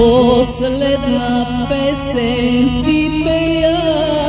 हौसले ना पैसे की पैया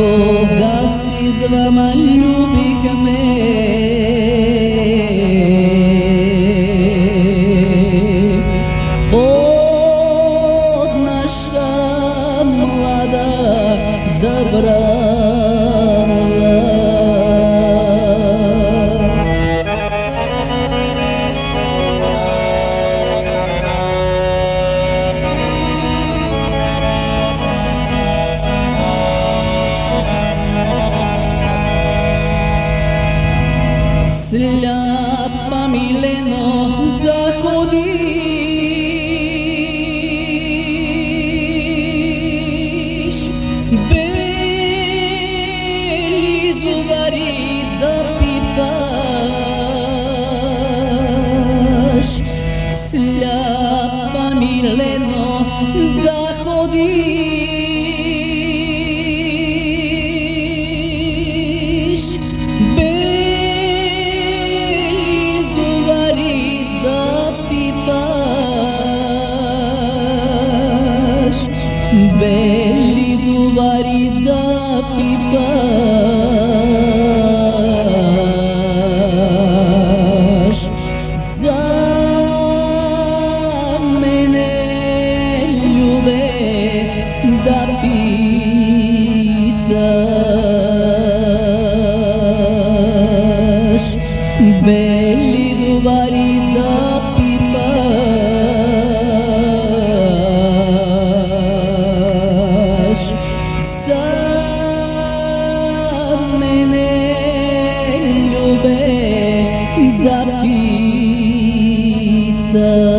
Кога си двама любихме Под наша млада добра Ele do Varida Pipa kita